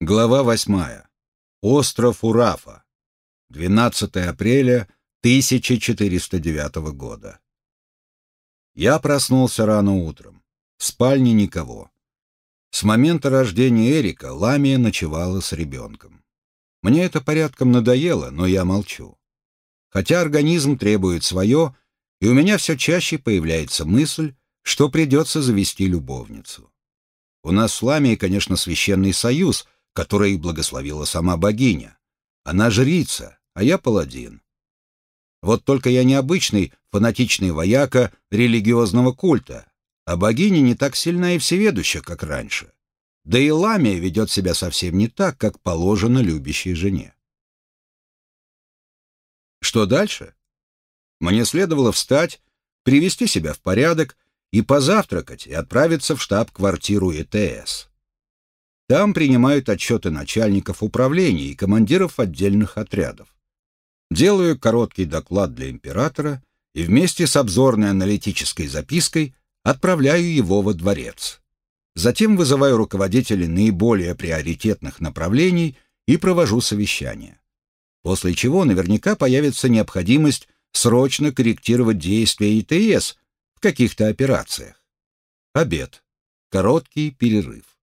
Глава восьмая. Остров Урафа. 12 апреля 1409 года. Я проснулся рано утром. В спальне никого. С момента рождения Эрика Ламия ночевала с ребенком. Мне это порядком надоело, но я молчу. Хотя организм требует свое, и у меня все чаще появляется мысль, что придется завести любовницу. У нас с Ламией, конечно, священный союз, который благословила сама богиня. Она жрица, а я паладин. Вот только я необычный фанатичный вояка религиозного культа, а богиня не так сильна и всеведуща, как раньше. Да и Ламия ведет себя совсем не так, как положено любящей жене. Что дальше? Мне следовало встать, привести себя в порядок и позавтракать и отправиться в штаб-квартиру ИТС. Там принимают отчеты начальников управлений и командиров отдельных отрядов. Делаю короткий доклад для императора и вместе с обзорной аналитической запиской отправляю его во дворец. Затем вызываю руководителей наиболее приоритетных направлений и провожу совещание. После чего наверняка появится необходимость срочно корректировать действия ИТС в каких-то операциях. Обед. Короткий перерыв.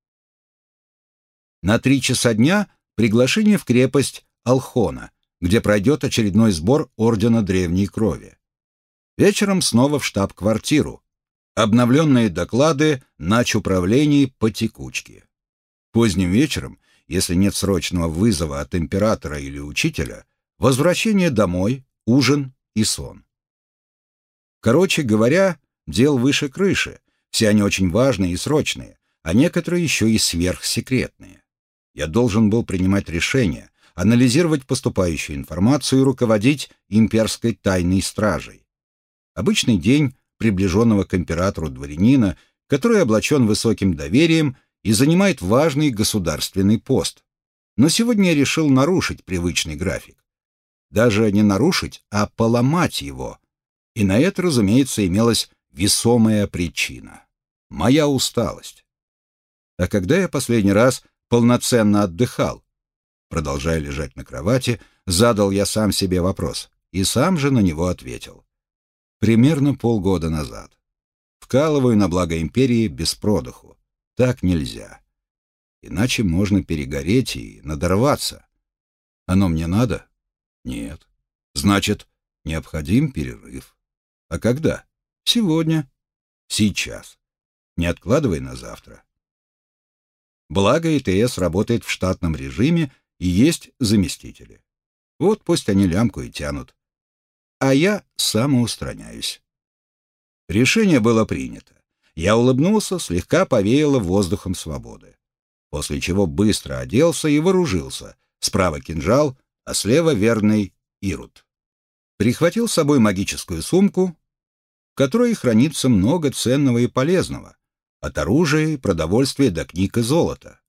На три часа дня приглашение в крепость Алхона, где пройдет очередной сбор Ордена Древней Крови. Вечером снова в штаб-квартиру. Обновленные доклады нач-управлений по текучке. Поздним вечером, если нет срочного вызова от императора или учителя, возвращение домой, ужин и сон. Короче говоря, дел выше крыши, все они очень важные и срочные, а некоторые еще и сверхсекретные. Я должен был принимать решения, анализировать поступающую информацию и руководить имперской тайной стражей. Обычный день приближенного к императору дворянина, который облачен высоким доверием и занимает важный государственный пост. Но сегодня я решил нарушить привычный график. Даже не нарушить, а поломать его. И на это, разумеется, имелась весомая причина. Моя усталость. А когда я последний раз полноценно отдыхал. Продолжая лежать на кровати, задал я сам себе вопрос и сам же на него ответил. Примерно полгода назад. Вкалываю на благо империи без продыху. Так нельзя. Иначе можно перегореть и надорваться. Оно мне надо? Нет. Значит, необходим перерыв. А когда? Сегодня. Сейчас. Не откладывай на завтра. Благо ИТС работает в штатном режиме и есть заместители. Вот пусть они лямку и тянут. А я самоустраняюсь. Решение было принято. Я улыбнулся, слегка повеяло воздухом свободы. После чего быстро оделся и вооружился. Справа кинжал, а слева верный Ирут. Прихватил с собой магическую сумку, в которой хранится много ценного и полезного, от оружия, продовольствия до книг и золота.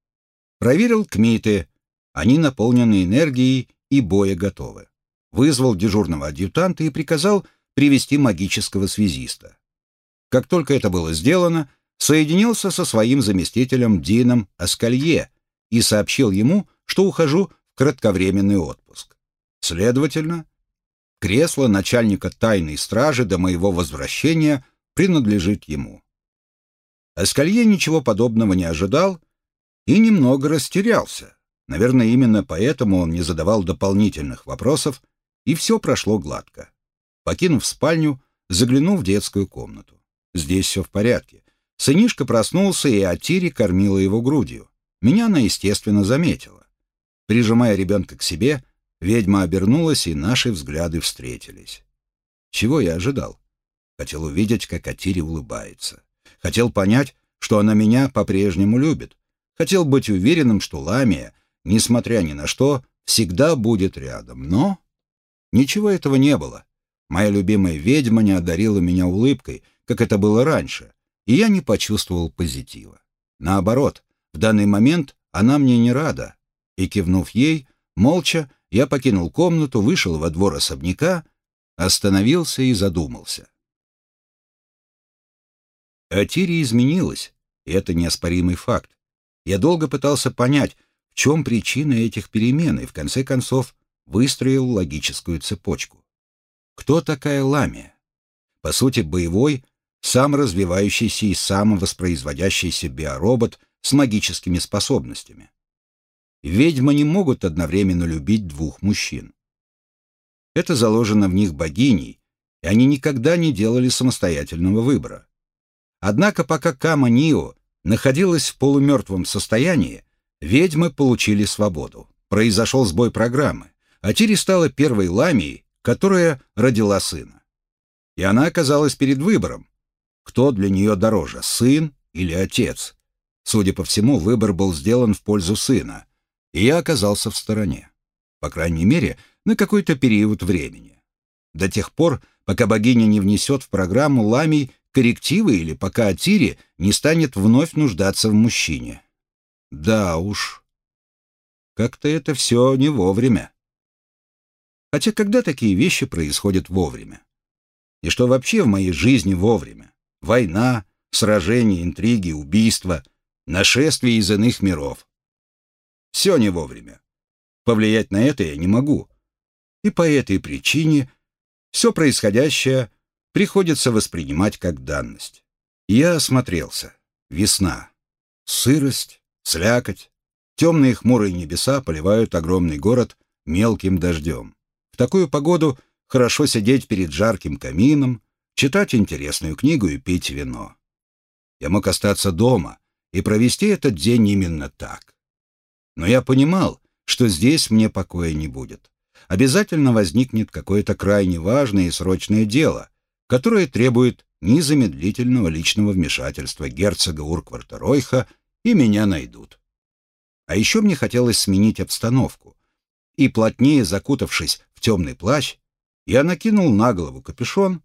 Проверил кмиты, они наполнены энергией и боя готовы. Вызвал дежурного адъютанта и приказал привести магического связиста. Как только это было сделано, соединился со своим заместителем Дином Аскалье и сообщил ему, что ухожу в кратковременный отпуск. Следовательно, кресло начальника тайной стражи до моего возвращения принадлежит ему. Аскалье ничего подобного не ожидал и немного растерялся. Наверное, именно поэтому он не задавал дополнительных вопросов, и все прошло гладко. Покинув спальню, заглянул в детскую комнату. Здесь все в порядке. Сынишка проснулся, и Атири кормила его грудью. Меня она, естественно, заметила. Прижимая ребенка к себе, ведьма обернулась, и наши взгляды встретились. Чего я ожидал? Хотел увидеть, как Атири улыбается. Хотел понять, что она меня по-прежнему любит. Хотел быть уверенным, что Ламия, несмотря ни на что, всегда будет рядом. Но ничего этого не было. Моя любимая ведьма не одарила меня улыбкой, как это было раньше, и я не почувствовал позитива. Наоборот, в данный момент она мне не рада. И, кивнув ей, молча, я покинул комнату, вышел во двор особняка, остановился и задумался. Атири изменилась, и это неоспоримый факт. Я долго пытался понять, в чем причина этих перемен и, в конце концов, выстроил логическую цепочку. Кто такая Ламия? По сути, боевой, саморазвивающийся и самовоспроизводящийся биоробот с магическими способностями. Ведьмы не могут одновременно любить двух мужчин. Это заложено в них богиней, и они никогда не делали самостоятельного выбора. Однако пока Кама Нио находилась в полумертвом состоянии, ведьмы получили свободу. Произошел сбой программы, а Тири стала первой ламией, которая родила сына. И она оказалась перед выбором, кто для нее дороже, сын или отец. Судя по всему, выбор был сделан в пользу сына, и я оказался в стороне. По крайней мере, на какой-то период времени. До тех пор, пока богиня не внесет в программу ламий коррективы или пока Атири не станет вновь нуждаться в мужчине. Да уж, как-то это все не вовремя. Хотя когда такие вещи происходят вовремя? И что вообще в моей жизни вовремя? Война, сражения, интриги, убийства, нашествия из иных миров. Все не вовремя. Повлиять на это я не могу. И по этой причине все происходящее приходится воспринимать как данность. Я осмотрелся. Весна. Сырость, слякоть. Темные хмурые небеса поливают огромный город мелким дождем. В такую погоду хорошо сидеть перед жарким камином, читать интересную книгу и пить вино. Я мог остаться дома и провести этот день именно так. Но я понимал, что здесь мне покоя не будет. Обязательно возникнет какое-то крайне важное и срочное дело, которое требует незамедлительного личного вмешательства герцога Уркварта Ройха, и меня найдут. А еще мне хотелось сменить обстановку. И плотнее закутавшись в темный плащ, я накинул на голову капюшон,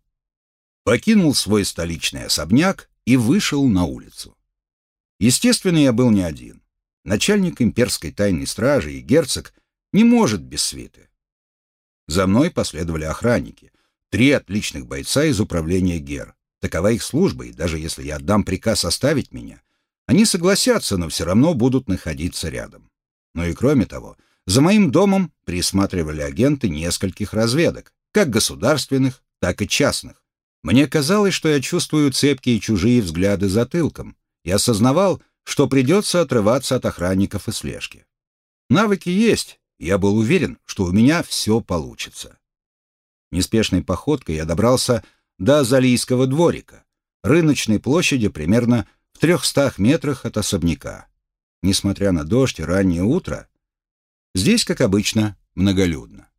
покинул свой столичный особняк и вышел на улицу. Естественно, я был не один. Начальник имперской тайной стражи и герцог не может без свиты. За мной последовали охранники, Три отличных бойца из управления ГЕР. Такова их служба, и даже если я отдам приказ оставить меня, они согласятся, но все равно будут находиться рядом. Ну и кроме того, за моим домом присматривали агенты нескольких разведок, как государственных, так и частных. Мне казалось, что я чувствую цепкие чужие взгляды затылком и осознавал, что придется отрываться от охранников и слежки. Навыки есть, я был уверен, что у меня все получится. Неспешной походкой я добрался до Залийского дворика, рыночной площади примерно в трехстах метрах от особняка. Несмотря на дождь и раннее утро, здесь, как обычно, многолюдно.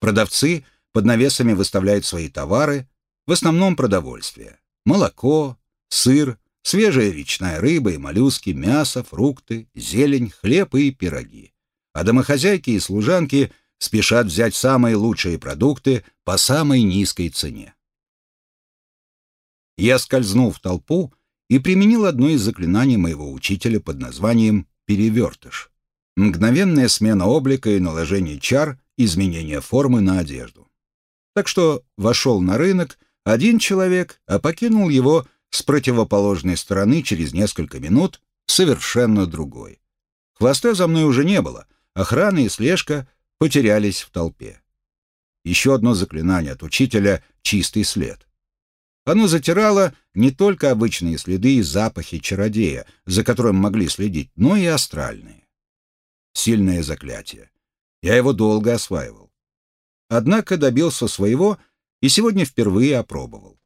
Продавцы под навесами выставляют свои товары, в основном продовольствие. Молоко, сыр, свежая речная рыба и моллюски, мясо, фрукты, зелень, хлеб и пироги. А домохозяйки и служанки – спешат взять самые лучшие продукты по самой низкой цене. Я скользнул в толпу и применил одно из заклинаний моего учителя под названием «перевертыш». Мгновенная смена облика и наложение чар, изменение формы на одежду. Так что вошел на рынок один человек, а покинул его с противоположной стороны через несколько минут совершенно другой. Хвоста за мной уже не было, охрана и слежка потерялись в толпе. Еще одно заклинание от учителя — чистый след. Оно затирало не только обычные следы и запахи чародея, за которым могли следить, но и астральные. Сильное заклятие. Я его долго осваивал. Однако добился своего и сегодня впервые опробовал.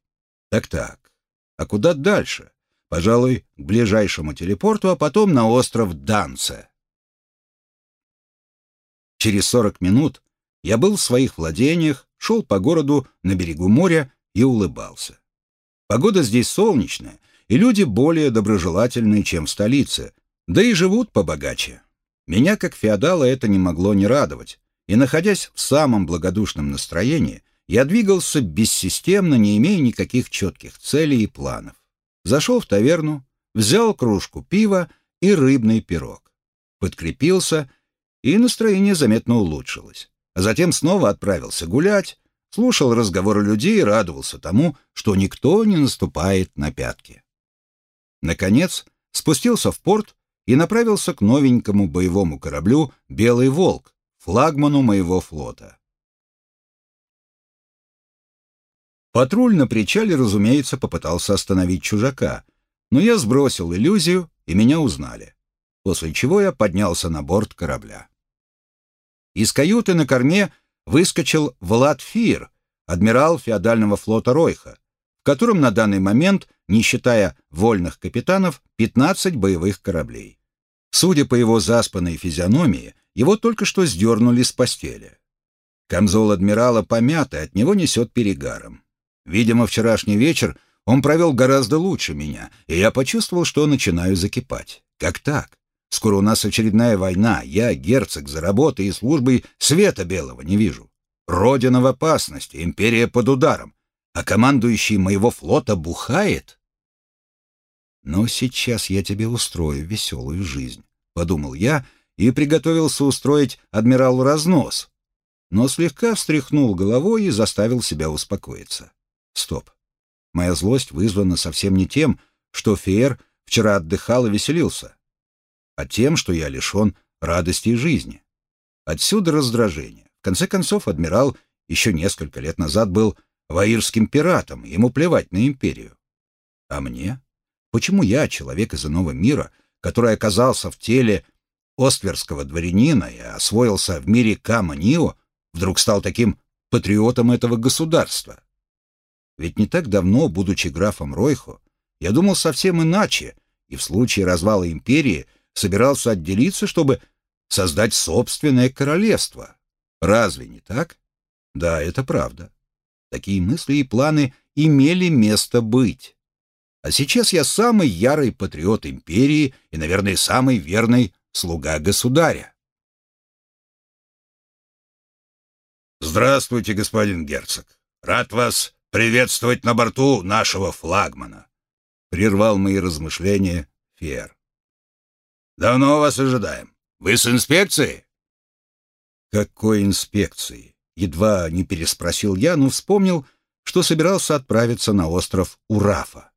Так-так, а куда дальше? Пожалуй, к ближайшему телепорту, а потом на остров Данце. Через сорок минут я был в своих владениях, шел по городу на берегу моря и улыбался. Погода здесь солнечная, и люди более доброжелательные, чем в столице, да и живут побогаче. Меня, как феодала, это не могло не радовать, и, находясь в самом благодушном настроении, я двигался бессистемно, не имея никаких четких целей и планов. Зашел в таверну, взял кружку пива и рыбный пирог. Подкрепился и настроение заметно улучшилось. А затем снова отправился гулять, слушал разговоры людей и радовался тому, что никто не наступает на пятки. Наконец, спустился в порт и направился к новенькому боевому кораблю «Белый волк», флагману моего флота. Патруль на причале, разумеется, попытался остановить чужака, но я сбросил иллюзию, и меня узнали, после чего я поднялся на борт корабля. Из каюты на корме выскочил Влад Фир, адмирал феодального флота Ройха, в котором на данный момент, не считая вольных капитанов, 15 боевых кораблей. Судя по его заспанной физиономии, его только что сдернули с постели. Камзол адмирала помятый, от него несет перегаром. Видимо, вчерашний вечер он провел гораздо лучше меня, и я почувствовал, что начинаю закипать. Как так? Скоро у нас очередная война, я, герцог, за работой и службой света белого не вижу. Родина в опасности, империя под ударом, а командующий моего флота бухает? Но сейчас я тебе устрою веселую жизнь, — подумал я и приготовился устроить адмиралу разнос, но слегка встряхнул головой и заставил себя успокоиться. Стоп. Моя злость вызвана совсем не тем, что Феер вчера отдыхал и веселился, а тем, что я лишен радости жизни. Отсюда раздражение. В конце концов, адмирал еще несколько лет назад был ваирским пиратом, ему плевать на империю. А мне? Почему я, человек из иного мира, который оказался в теле остверского дворянина и освоился в мире Кама-Нио, вдруг стал таким патриотом этого государства? Ведь не так давно, будучи графом Ройхо, я думал совсем иначе, и в случае развала империи собирался отделиться, чтобы создать собственное королевство. Разве не так? Да, это правда. Такие мысли и планы имели место быть. А сейчас я самый ярый патриот империи и, наверное, самый верный слуга государя. Здравствуйте, господин герцог. Рад вас приветствовать на борту нашего флагмана», — прервал мои размышления Фер. «Давно вас ожидаем. Вы с инспекции?» «Какой инспекции?» — едва не переспросил я, но вспомнил, что собирался отправиться на остров Урафа,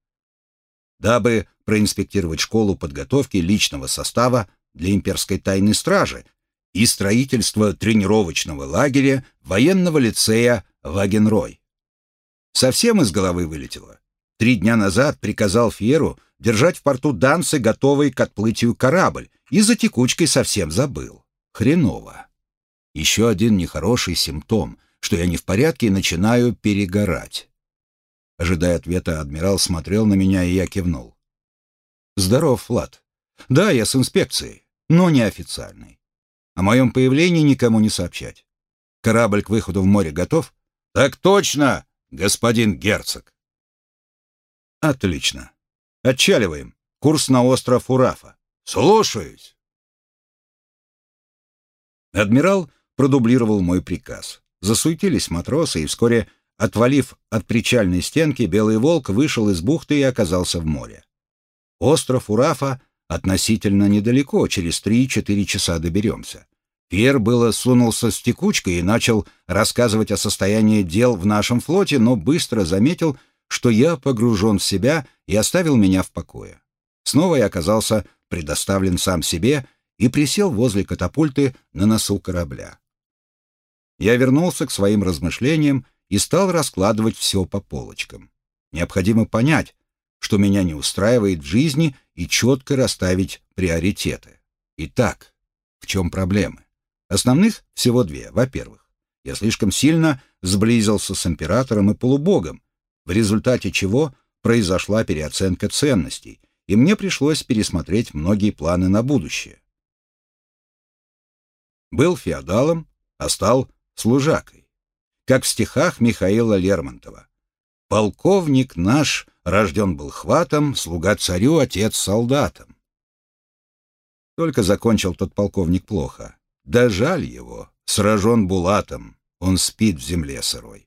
дабы проинспектировать школу подготовки личного состава для имперской тайной стражи и строительство тренировочного лагеря военного лицея Вагенрой. Совсем из головы вылетело. Три дня назад приказал Фьеру держать в порту Данцы готовый к отплытию корабль, и за текучкой совсем забыл. Хреново. Еще один нехороший симптом, что я не в порядке и начинаю перегорать. Ожидая ответа, адмирал смотрел на меня, и я кивнул. «Здоров, Влад. Да, я с инспекцией, но не официальной. О моем появлении никому не сообщать. Корабль к выходу в море готов?» «Так точно!» господин герцог. Отлично. Отчаливаем. Курс на остров Урафа. Слушаюсь. Адмирал продублировал мой приказ. Засуетились матросы, и вскоре, отвалив от причальной стенки, Белый Волк вышел из бухты и оказался в море. Остров Урафа относительно недалеко, через три-четыре часа доберемся. Пьер было сунулся с текучкой и начал рассказывать о состоянии дел в нашем флоте, но быстро заметил, что я погружен в себя и оставил меня в покое. Снова я оказался предоставлен сам себе и присел возле катапульты на носу корабля. Я вернулся к своим размышлениям и стал раскладывать все по полочкам. Необходимо понять, что меня не устраивает в жизни, и четко расставить приоритеты. Итак, в чем проблемы? Основных всего две. Во-первых, я слишком сильно сблизился с императором и полубогом, в результате чего произошла переоценка ценностей, и мне пришлось пересмотреть многие планы на будущее. Был феодалом, а стал служакой. Как в стихах Михаила Лермонтова. «Полковник наш рожден был хватом, слуга царю, отец солдатом». Только закончил тот полковник плохо. Да жаль его, сражен Булатом, он спит в земле сырой.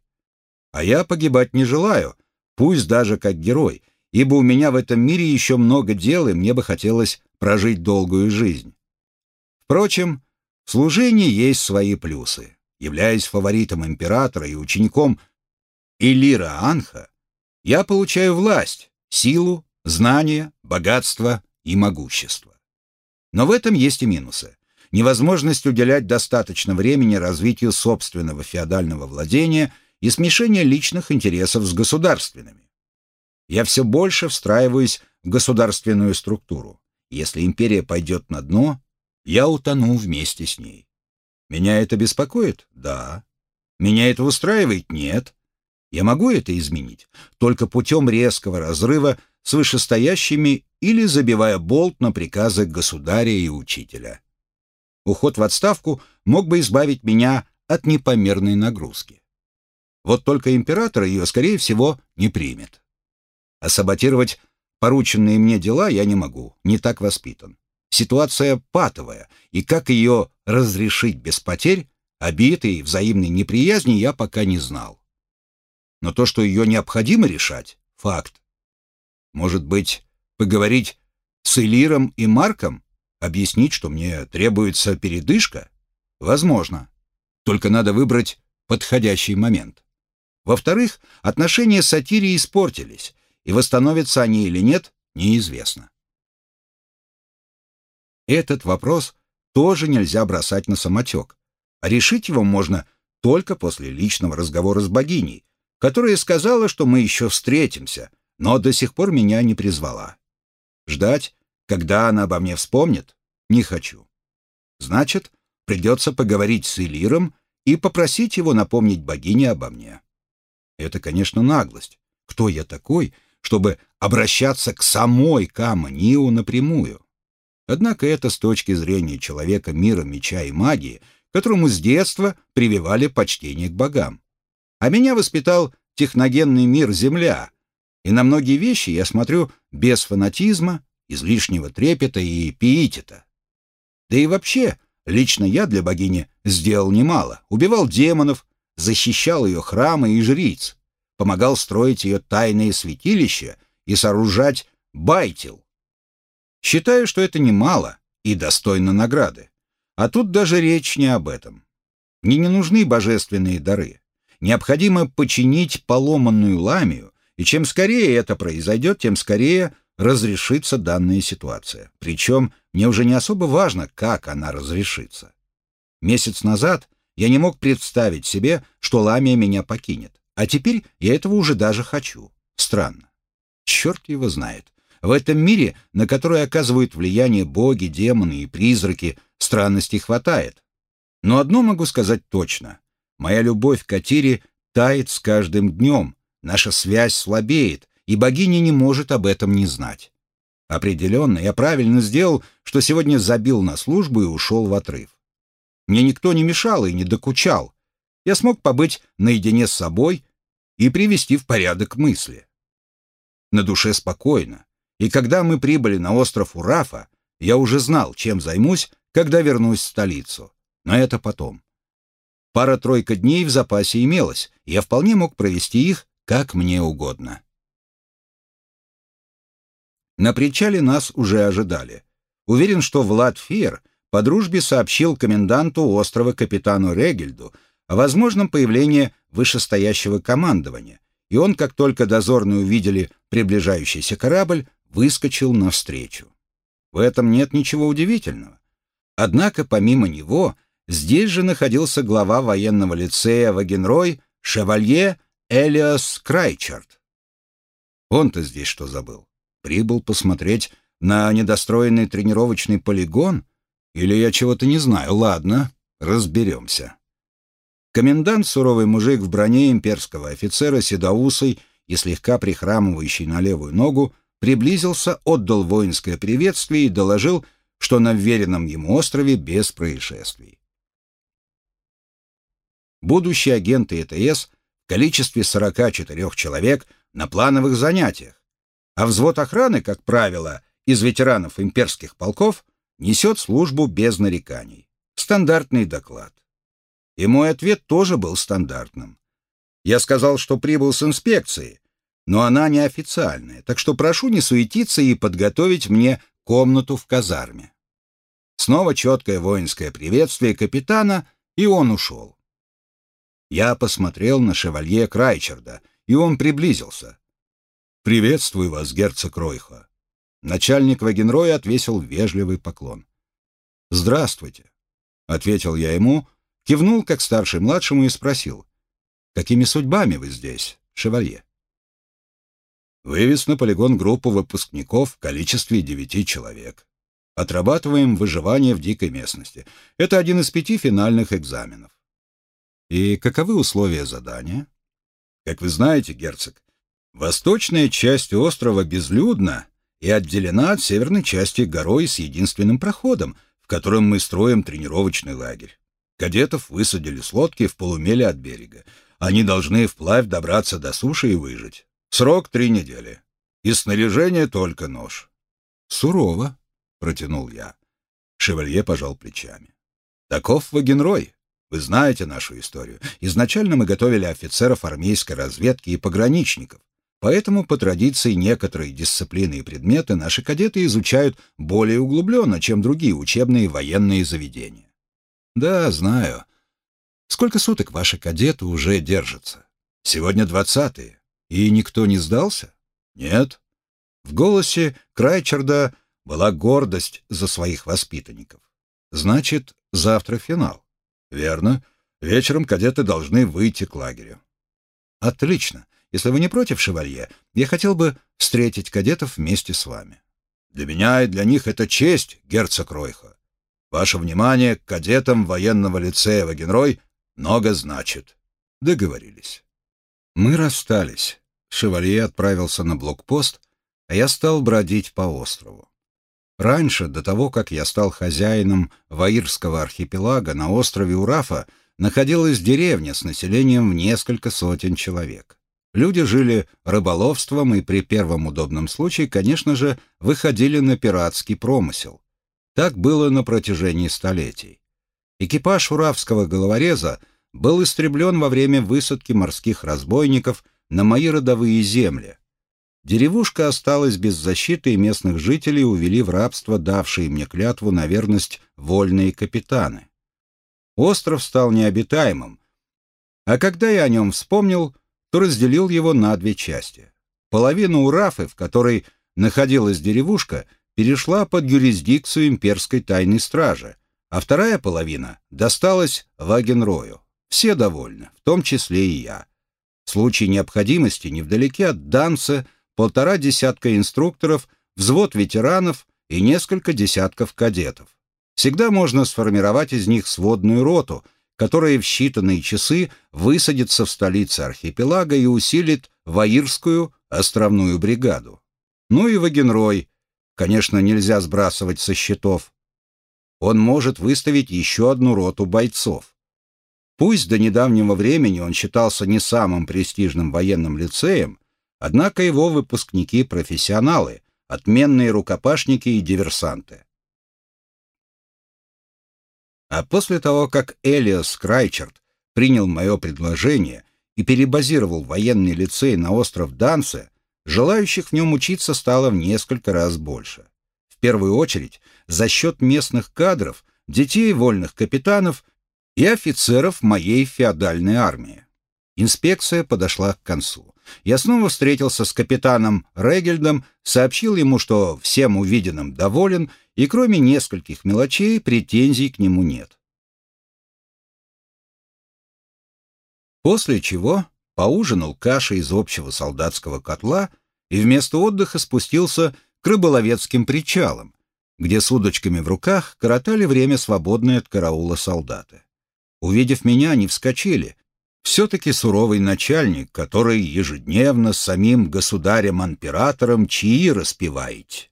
А я погибать не желаю, пусть даже как герой, ибо у меня в этом мире еще много дел, и мне бы хотелось прожить долгую жизнь. Впрочем, в служении есть свои плюсы. Являясь фаворитом императора и учеником Элира Анха, я получаю власть, силу, знания, богатство и могущество. Но в этом есть и минусы. Невозможность уделять достаточно времени развитию собственного феодального владения и смешение личных интересов с государственными. Я все больше встраиваюсь в государственную структуру. Если империя пойдет на дно, я утону вместе с ней. Меня это беспокоит? Да. Меня это устраивает? Нет. Я могу это изменить только путем резкого разрыва с вышестоящими или забивая болт на приказы государя и учителя. Уход в отставку мог бы избавить меня от непомерной нагрузки. Вот только император ее, скорее всего, не примет. А саботировать порученные мне дела я не могу, не так воспитан. Ситуация патовая, и как ее разрешить без потерь, обид и взаимной неприязни я пока не знал. Но то, что ее необходимо решать, — факт. Может быть, поговорить с Элиром и Марком? Объяснить, что мне требуется передышка? Возможно. Только надо выбрать подходящий момент. Во-вторых, отношения с Сатирией испортились, и восстановятся они или нет, неизвестно. Этот вопрос тоже нельзя бросать на самотек, а решить его можно только после личного разговора с богиней, которая сказала, что мы еще встретимся, но до сих пор меня не призвала. Ждать, когда она обо мне вспомнит, не хочу. Значит, придется поговорить с Элиром и попросить его напомнить богине обо мне. Это, конечно, наглость. Кто я такой, чтобы обращаться к самой Кама-Ниу напрямую? Однако это с точки зрения человека мира меча и магии, которому с детства прививали почтение к богам. А меня воспитал техногенный мир Земля, и на многие вещи я смотрю без фанатизма, излишнего трепета и пиетета. Да и вообще, лично я для богини сделал немало. Убивал демонов, защищал ее храмы и жриц, помогал строить ее тайные святилища и сооружать байтил. Считаю, что это немало и достойно награды. А тут даже речь не об этом. Мне не нужны божественные дары. Необходимо починить поломанную ламию, и чем скорее это произойдет, тем скорее разрешится данная ситуация. Причем мне уже не особо важно, как она разрешится. Месяц назад я не мог представить себе, что Ламия меня покинет, а теперь я этого уже даже хочу. Странно. Черт его знает. В этом мире, на который оказывают влияние боги, демоны и призраки, странностей хватает. Но одно могу сказать точно. Моя любовь к Атире тает с каждым днем, наша связь слабеет, и богиня не может об этом не знать. Определенно, я правильно сделал, что сегодня забил на службу и ушел в отрыв. Мне никто не мешал и не докучал. Я смог побыть наедине с собой и привести в порядок мысли. На душе спокойно, и когда мы прибыли на остров Урафа, я уже знал, чем займусь, когда вернусь в столицу. Но это потом. Пара-тройка дней в запасе имелось, я вполне мог провести их как мне угодно. На причале нас уже ожидали. Уверен, что Влад Фиер по дружбе сообщил коменданту острова капитану Регельду о возможном появлении вышестоящего командования, и он, как только дозорные увидели приближающийся корабль, выскочил навстречу. В этом нет ничего удивительного. Однако, помимо него, здесь же находился глава военного лицея Вагенрой, шевалье Элиас Крайчард. Он-то здесь что забыл? Прибыл посмотреть на недостроенный тренировочный полигон? Или я чего-то не знаю? Ладно, разберемся. Комендант, суровый мужик в броне имперского офицера, седоусый и слегка прихрамывающий на левую ногу, приблизился, отдал воинское приветствие и доложил, что на вверенном ему острове без происшествий. Будущие агенты ЭТС в количестве 44 человек на плановых занятиях, а взвод охраны, как правило, из ветеранов имперских полков, несет службу без нареканий. Стандартный доклад. И мой ответ тоже был стандартным. Я сказал, что прибыл с инспекцией, но она неофициальная, так что прошу не суетиться и подготовить мне комнату в казарме. Снова четкое воинское приветствие капитана, и он ушел. Я посмотрел на шевалье Крайчерда, и он приблизился. «Приветствую вас, герцог Ройха». Начальник Вагенроя отвесил вежливый поклон. «Здравствуйте», — ответил я ему, кивнул как старший младшему и спросил, «Какими судьбами вы здесь, шевалье?» Вывез на полигон группу выпускников в количестве девяти человек. Отрабатываем выживание в дикой местности. Это один из пяти финальных экзаменов. И каковы условия задания? Как вы знаете, герцог, восточная часть острова безлюдна и отделена от северной части горой с единственным проходом, в котором мы строим тренировочный лагерь. Кадетов высадили с лодки в полумиле от берега. Они должны вплавь добраться до суши и выжить. Срок три недели. Из снаряжения только нож. Сурово, протянул я. Шевалье пожал плечами. Таков Вагенрой. Вы знаете нашу историю. Изначально мы готовили офицеров армейской разведки и пограничников. Поэтому по традиции некоторые дисциплины и предметы наши кадеты изучают более углубленно, чем другие учебные военные заведения. Да, знаю. Сколько суток ваши кадеты уже держатся? Сегодня двадцатые. И никто не сдался? Нет. В голосе Крайчерда была гордость за своих воспитанников. Значит, завтра финал. Верно. Вечером кадеты должны выйти к лагерю. Отлично. Если вы не против, шевалье, я хотел бы встретить кадетов вместе с вами. Для меня и для них это честь, герцог Ройха. Ваше внимание к кадетам военного лицея Вагенрой много значит. Договорились. Мы расстались. Шевалье отправился на блокпост, а я стал бродить по острову. Раньше, до того, как я стал хозяином Ваирского архипелага, на острове Урафа находилась деревня с населением в несколько сотен человек. Люди жили рыболовством и при первом удобном случае, конечно же, выходили на пиратский промысел. Так было на протяжении столетий. Экипаж уравского головореза — был истреблен во время высадки морских разбойников на мои родовые земли. Деревушка осталась без защиты, и местных жителей увели в рабство давшие мне клятву на верность вольные капитаны. Остров стал необитаемым, а когда я о нем вспомнил, то разделил его на две части. Половина Урафы, в которой находилась деревушка, перешла под юрисдикцию имперской тайной стражи, а вторая половина досталась Вагенрою. Все довольны, в том числе и я. В случае необходимости невдалеке от Данца полтора десятка инструкторов, взвод ветеранов и несколько десятков кадетов. Всегда можно сформировать из них сводную роту, которая в считанные часы высадится в столице архипелага и усилит Ваирскую островную бригаду. Ну и Вагенрой, конечно, нельзя сбрасывать со счетов. Он может выставить еще одну роту бойцов. Пусть до недавнего времени он считался не самым престижным военным лицеем, однако его выпускники — профессионалы, отменные рукопашники и диверсанты. А после того, как Элиас Крайчард принял мое предложение и перебазировал военный лицей на остров Дансе, желающих в нем учиться стало в несколько раз больше. В первую очередь, за счет местных кадров, детей вольных капитанов и офицеров моей феодальной армии. Инспекция подошла к концу. Я снова встретился с капитаном Регельдом, сообщил ему, что всем увиденным доволен, и кроме нескольких мелочей претензий к нему нет. После чего поужинал кашей из общего солдатского котла и вместо отдыха спустился к рыболовецким причалам, где с удочками в руках коротали время свободное от караула солдаты. Увидев меня, они вскочили. Все-таки суровый начальник, который ежедневно с самим государем-императором чаи распевает.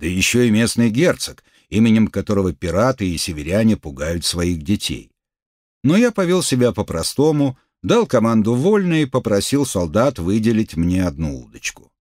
Да еще и местный герцог, именем которого пираты и северяне пугают своих детей. Но я повел себя по-простому, дал команду вольно и попросил солдат выделить мне одну удочку.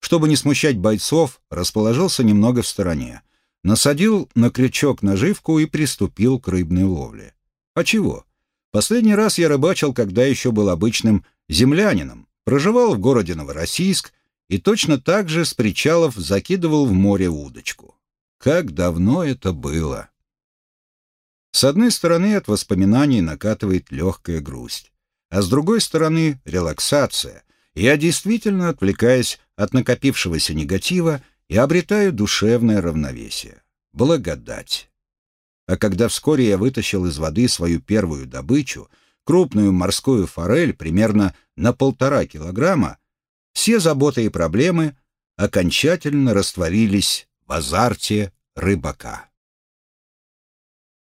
Чтобы не смущать бойцов, расположился немного в стороне, насадил на крючок наживку и приступил к рыбной ловле. А чего? Последний раз я рыбачил, когда еще был обычным землянином, проживал в городе Новороссийск и точно так же с причалов закидывал в море удочку. Как давно это было! С одной стороны, от воспоминаний накатывает легкая грусть, а с другой стороны — релаксация. Я действительно отвлекаюсь от накопившегося негатива и обретаю душевное равновесие. Благодать. А когда вскоре я вытащил из воды свою первую добычу, крупную морскую форель примерно на полтора килограмма, все заботы и проблемы окончательно растворились в азарте рыбака.